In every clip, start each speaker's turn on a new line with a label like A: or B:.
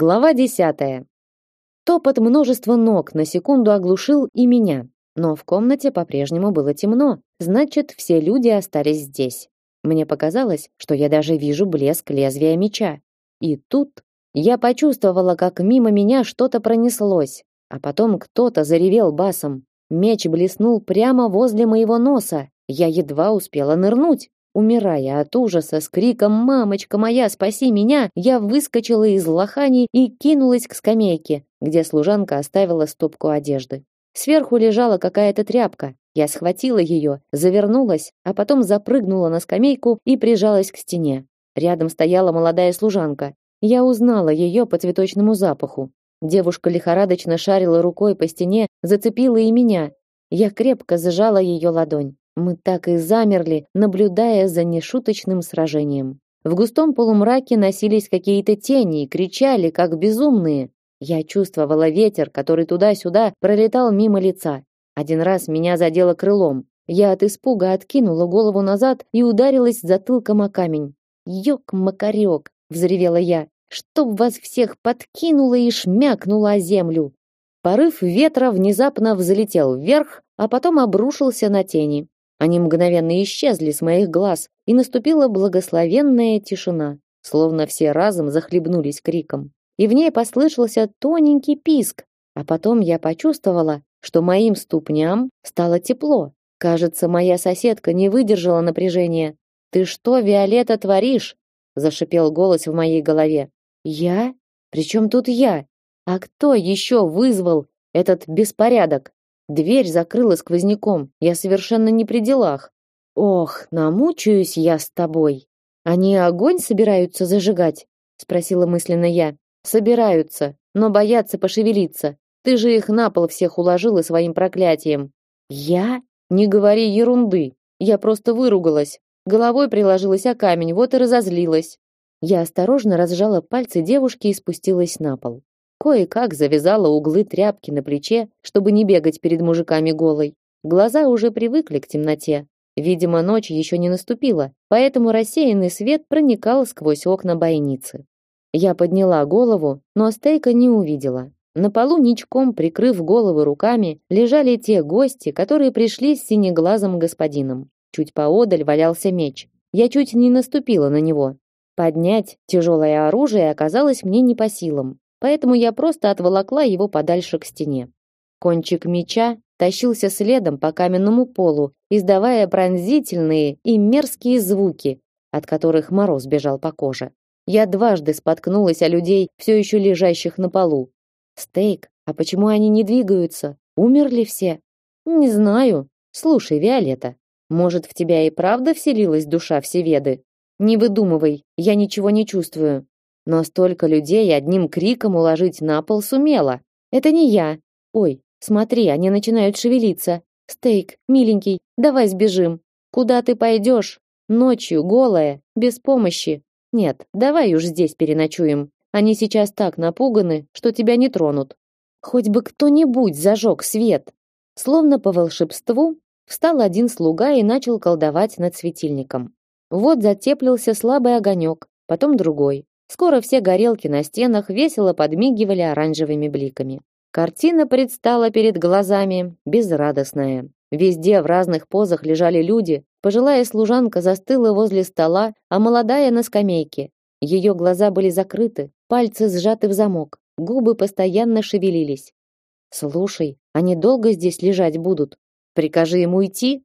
A: Глава десятая. Топот множества ног на секунду оглушил и меня, но в комнате по-прежнему было темно, значит, все люди остались здесь. Мне показалось, что я даже вижу блеск лезвия меча. И тут я почувствовала, как мимо меня что-то пронеслось, а потом кто-то заревел басом. Меч блеснул прямо возле моего носа. Я едва успела нырнуть. Умирая от ужаса с криком «Мамочка моя, спаси меня!», я выскочила из лохани и кинулась к скамейке, где служанка оставила стопку одежды. Сверху лежала какая-то тряпка. Я схватила ее, завернулась, а потом запрыгнула на скамейку и прижалась к стене. Рядом стояла молодая служанка. Я узнала ее по цветочному запаху. Девушка лихорадочно шарила рукой по стене, зацепила и меня. Я крепко зажала ее ладонь. Мы так и замерли, наблюдая за нешуточным сражением. В густом полумраке носились какие-то тени и кричали, как безумные. Я чувствовала ветер, который туда-сюда пролетал мимо лица. Один раз меня задело крылом. Я от испуга откинула голову назад и ударилась затылком о камень. «Ёк-макарёк!» — взревела я. «Чтоб вас всех подкинуло и шмякнуло о землю!» Порыв ветра внезапно взлетел вверх, а потом обрушился на тени. Они мгновенно исчезли с моих глаз, и наступила благословенная тишина, словно все разом захлебнулись криком. И в ней послышался тоненький писк, а потом я почувствовала, что моим ступням стало тепло. Кажется, моя соседка не выдержала напряжения. «Ты что, Виолетта, творишь?» – зашипел голос в моей голове. «Я? Причем тут я? А кто еще вызвал этот беспорядок?» Дверь закрыла сквозняком. Я совершенно не при делах. Ох, намучаюсь я с тобой. Они огонь собираются зажигать? спросила мысленно я. Собираются, но боятся пошевелиться. Ты же их на пол всех уложила своим проклятием. Я? Не говори ерунды. Я просто выругалась. Головой приложилась о камень, вот и разозлилась. Я осторожно разжала пальцы девушки и спустилась на пол. Кое-как завязала углы тряпки на плече, чтобы не бегать перед мужиками голой. Глаза уже привыкли к темноте. Видимо, ночь еще не наступила, поэтому рассеянный свет проникал сквозь окна бойницы. Я подняла голову, но стейка не увидела. На полу ничком, прикрыв головы руками, лежали те гости, которые пришли с синеглазым господином. Чуть поодаль валялся меч. Я чуть не наступила на него. Поднять тяжелое оружие оказалось мне не по силам поэтому я просто отволокла его подальше к стене. Кончик меча тащился следом по каменному полу, издавая пронзительные и мерзкие звуки, от которых мороз бежал по коже. Я дважды споткнулась о людей, все еще лежащих на полу. Стейк, а почему они не двигаются? Умерли все? Не знаю. Слушай, Виолетта, может, в тебя и правда вселилась душа Всеведы? Не выдумывай, я ничего не чувствую но столько людей одним криком уложить на пол сумела. Это не я. Ой, смотри, они начинают шевелиться. Стейк, миленький, давай сбежим. Куда ты пойдешь? Ночью, голая, без помощи. Нет, давай уж здесь переночуем. Они сейчас так напуганы, что тебя не тронут. Хоть бы кто-нибудь зажег свет. Словно по волшебству встал один слуга и начал колдовать над светильником. Вот затеплился слабый огонек, потом другой. Скоро все горелки на стенах весело подмигивали оранжевыми бликами. Картина предстала перед глазами безрадостная. Везде в разных позах лежали люди. Пожилая служанка застыла возле стола, а молодая на скамейке. Ее глаза были закрыты, пальцы сжаты в замок, губы постоянно шевелились. Слушай, они долго здесь лежать будут? Прикажи ему идти?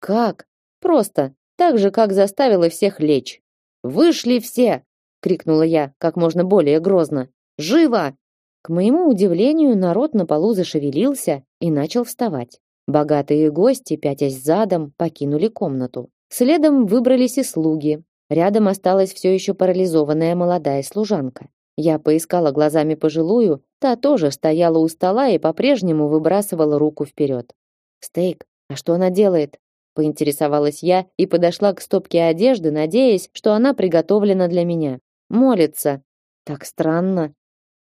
A: Как? Просто, так же, как заставила всех лечь. Вышли все, крикнула я, как можно более грозно. Живо! К моему удивлению, народ на полу зашевелился и начал вставать. Богатые гости, пятясь задом, покинули комнату. Следом выбрались и слуги. Рядом осталась все еще парализованная молодая служанка. Я поискала глазами пожилую, та тоже стояла у стола и по-прежнему выбрасывала руку вперед. «Стейк, а что она делает?» поинтересовалась я и подошла к стопке одежды, надеясь, что она приготовлена для меня. Молится. Так странно.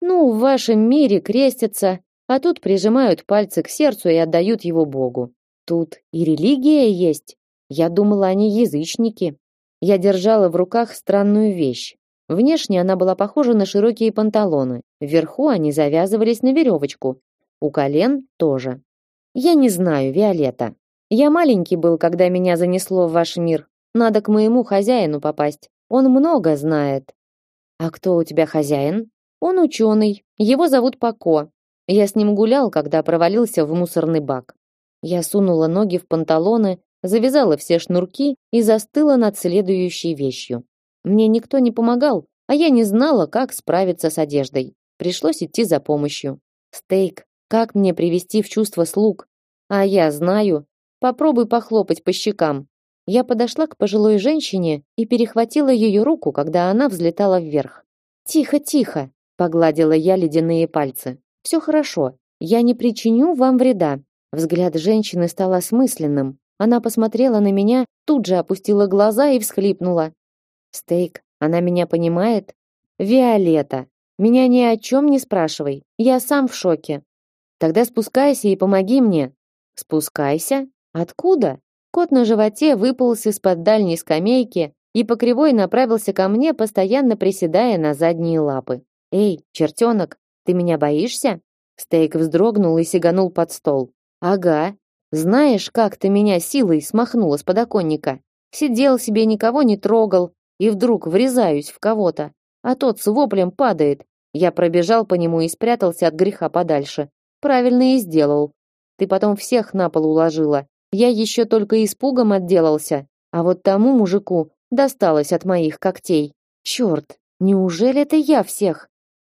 A: Ну, в вашем мире крестятся, а тут прижимают пальцы к сердцу и отдают его Богу. Тут и религия есть. Я думала, они язычники. Я держала в руках странную вещь. Внешне она была похожа на широкие панталоны. Вверху они завязывались на веревочку. У колен тоже. Я не знаю, Виолетта. Я маленький был, когда меня занесло в ваш мир. Надо к моему хозяину попасть. Он много знает. А кто у тебя хозяин? Он ученый. Его зовут Пако. Я с ним гулял, когда провалился в мусорный бак. Я сунула ноги в панталоны, завязала все шнурки и застыла над следующей вещью. Мне никто не помогал, а я не знала, как справиться с одеждой. Пришлось идти за помощью. Стейк, как мне привести в чувство слуг? А я знаю. Попробуй похлопать по щекам. Я подошла к пожилой женщине и перехватила ее руку, когда она взлетала вверх. Тихо, тихо, погладила я ледяные пальцы. Все хорошо. Я не причиню вам вреда. Взгляд женщины стал осмысленным. Она посмотрела на меня, тут же опустила глаза и всхлипнула. Стейк, она меня понимает? Виолетта, меня ни о чем не спрашивай. Я сам в шоке. Тогда спускайся и помоги мне. Спускайся? Откуда? Кот на животе выполз из-под дальней скамейки и по кривой направился ко мне, постоянно приседая на задние лапы. Эй, чертенок, ты меня боишься? Стейк вздрогнул и сиганул под стол. Ага. Знаешь, как ты меня силой смахнула с подоконника? Сидел себе, никого не трогал, и вдруг врезаюсь в кого-то, а тот с воплем падает. Я пробежал по нему и спрятался от греха подальше. Правильно и сделал. Ты потом всех на пол уложила. Я еще только испугом отделался, а вот тому мужику досталось от моих когтей. Черт, неужели это я всех?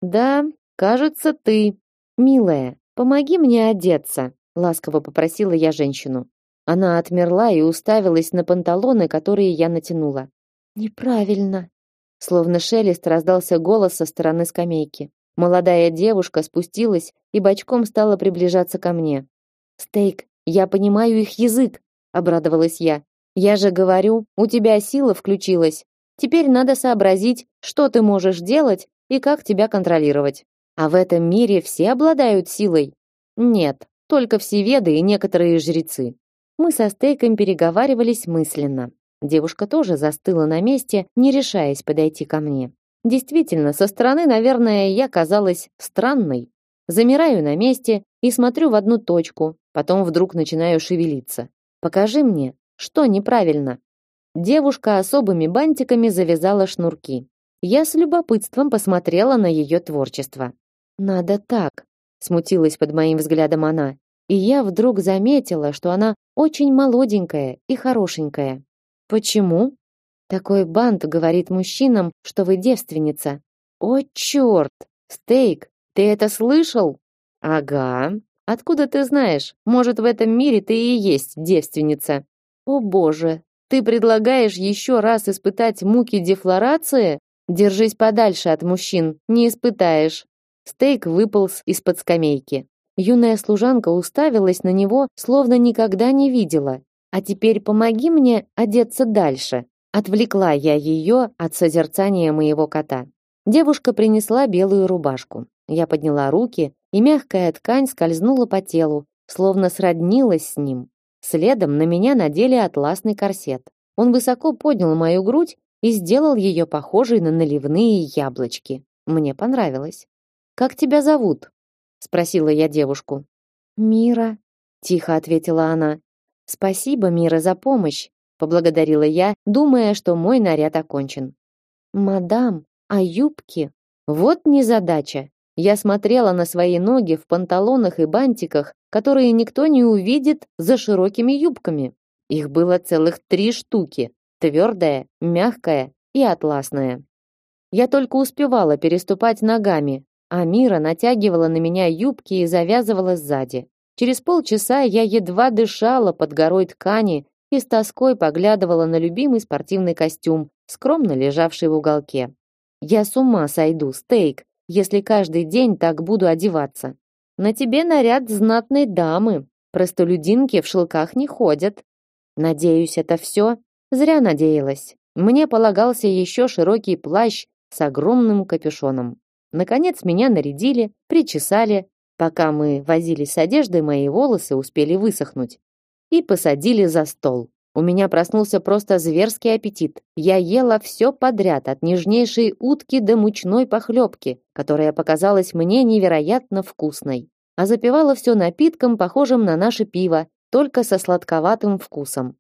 A: Да, кажется, ты. Милая, помоги мне одеться, ласково попросила я женщину. Она отмерла и уставилась на панталоны, которые я натянула. Неправильно. Словно шелест раздался голос со стороны скамейки. Молодая девушка спустилась и бочком стала приближаться ко мне. Стейк, я понимаю их язык, обрадовалась я. Я же говорю, у тебя сила включилась. Теперь надо сообразить, что ты можешь делать и как тебя контролировать. А в этом мире все обладают силой? Нет, только всеведы и некоторые жрецы. Мы со Стейком переговаривались мысленно. Девушка тоже застыла на месте, не решаясь подойти ко мне. Действительно, со стороны, наверное, я казалась странной. Замираю на месте и смотрю в одну точку, потом вдруг начинаю шевелиться. Покажи мне, что неправильно. Девушка особыми бантиками завязала шнурки. Я с любопытством посмотрела на ее творчество. Надо так, смутилась под моим взглядом она. И я вдруг заметила, что она очень молоденькая и хорошенькая. Почему? Такой бант говорит мужчинам, что вы девственница. О, черт! Стейк, ты это слышал? Ага. Откуда ты знаешь? Может, в этом мире ты и есть девственница? О, боже, ты предлагаешь еще раз испытать муки дефлорации? Держись подальше от мужчин, не испытаешь. Стейк выполз из-под скамейки. Юная служанка уставилась на него, словно никогда не видела, а теперь помоги мне одеться дальше. Отвлекла я ее от созерцания моего кота. Девушка принесла белую рубашку. Я подняла руки, и мягкая ткань скользнула по телу, словно сроднилась с ним. Следом на меня надели атласный корсет. Он высоко поднял мою грудь и сделал ее похожей на наливные яблочки. Мне понравилось. Как тебя зовут? спросила я девушку. Мира, тихо ответила она. Спасибо, Мира, за помощь, поблагодарила я, думая, что мой наряд окончен. Мадам, а юбки? Вот незадача. Я смотрела на свои ноги в панталонах и бантиках, которые никто не увидит за широкими юбками. Их было целых три штуки: твердая, мягкая и атласная. Я только успевала переступать ногами, а Мира натягивала на меня юбки и завязывала сзади. Через полчаса я едва дышала под горой ткани и с тоской поглядывала на любимый спортивный костюм, скромно лежавший в уголке. Я с ума сойду, стейк, если каждый день так буду одеваться. На тебе наряд знатной дамы. Простолюдинки в шелках не ходят. Надеюсь, это все? Зря надеялась. Мне полагался еще широкий плащ с огромным капюшоном. Наконец меня нарядили, причесали, Пока мы возились с одеждой, мои волосы успели высохнуть. И посадили за стол. У меня проснулся просто зверский аппетит. Я ела все подряд, от нежнейшей утки до мучной похлебки, которая показалась мне невероятно вкусной. А запивала все напитком, похожим на наше пиво, только со сладковатым вкусом.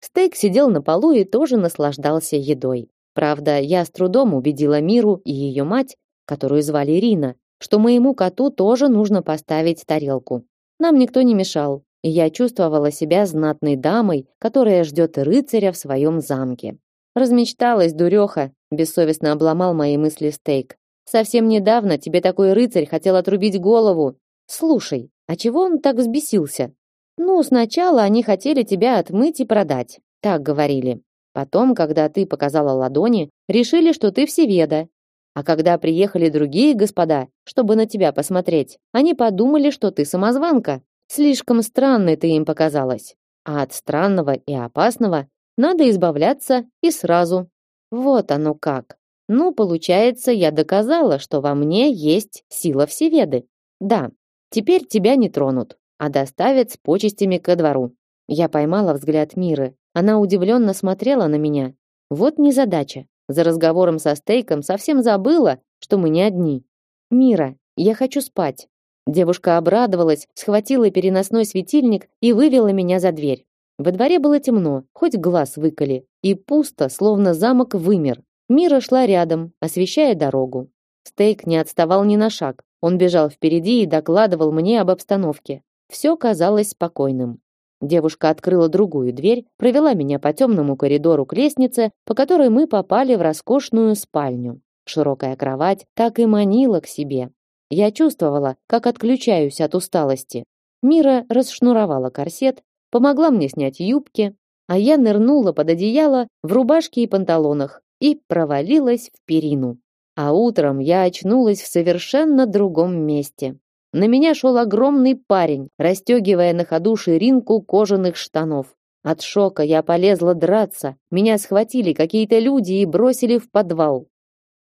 A: Стейк сидел на полу и тоже наслаждался едой. Правда, я с трудом убедила Миру и ее мать, которую звали Рина, что моему коту тоже нужно поставить тарелку. Нам никто не мешал, и я чувствовала себя знатной дамой, которая ждет рыцаря в своем замке. Размечталась, дуреха, бессовестно обломал мои мысли стейк. Совсем недавно тебе такой рыцарь хотел отрубить голову. Слушай, а чего он так взбесился? Ну, сначала они хотели тебя отмыть и продать, так говорили. Потом, когда ты показала ладони, решили, что ты всеведа. А когда приехали другие господа, чтобы на тебя посмотреть, они подумали, что ты самозванка. Слишком странной ты им показалась. А от странного и опасного надо избавляться и сразу. Вот оно как. Ну, получается, я доказала, что во мне есть сила Всеведы. Да, теперь тебя не тронут, а доставят с почестями ко двору. Я поймала взгляд Миры. Она удивленно смотрела на меня. Вот незадача. За разговором со Стейком совсем забыла, что мы не одни. Мира, я хочу спать. Девушка обрадовалась, схватила переносной светильник и вывела меня за дверь. Во дворе было темно, хоть глаз выколи, и пусто, словно замок вымер. Мира шла рядом, освещая дорогу. Стейк не отставал ни на шаг. Он бежал впереди и докладывал мне об обстановке. Все казалось спокойным. Девушка открыла другую дверь, провела меня по темному коридору к лестнице, по которой мы попали в роскошную спальню. Широкая кровать так и манила к себе. Я чувствовала, как отключаюсь от усталости. Мира расшнуровала корсет, помогла мне снять юбки, а я нырнула под одеяло в рубашке и панталонах и провалилась в перину. А утром я очнулась в совершенно другом месте. На меня шел огромный парень, расстегивая на ходу ширинку кожаных штанов. От шока я полезла драться, меня схватили какие-то люди и бросили в подвал.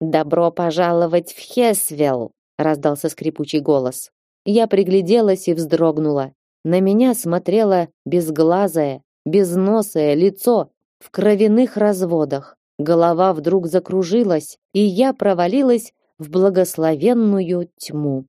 A: «Добро пожаловать в Хесвелл!» Раздался скрипучий голос. Я пригляделась и вздрогнула. На меня смотрело безглазое, безносое лицо в кровяных разводах. Голова вдруг закружилась, и я провалилась в благословенную тьму.